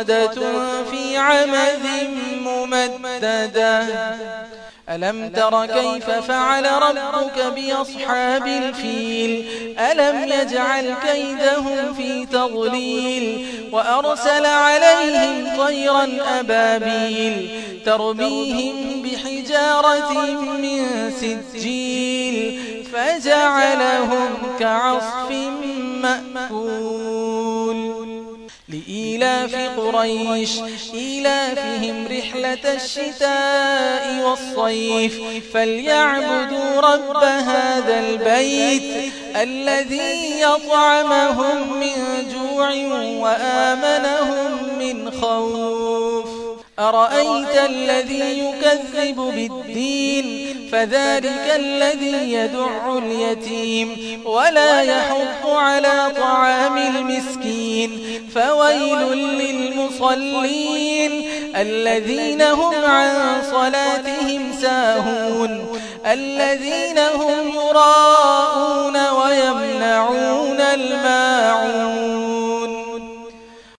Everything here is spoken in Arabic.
مخرقدة في عمد ممددة. ألم تر كيف فعل ربك بأصحاب الفيل؟ ألم يجعل كيدهم في تضليل؟ وأرسل عليهم طيرا أبابيل تربيهم بحجارة من سجيل. فجعلهم كعصف مأكول. لإيلاف قريش إيلافهم رحلة الشتاء والصيف فليعبدوا رب هذا البيت الذي يطعمهم من جوع وآمنهم أرأيت الذي يكذب بالدين فذلك الذي يدع اليتيم ولا يحق على طعام المسكين فويل للمصلين الذين هم عن صلاتهم ساهون الذين هم راءون ويمنعون المال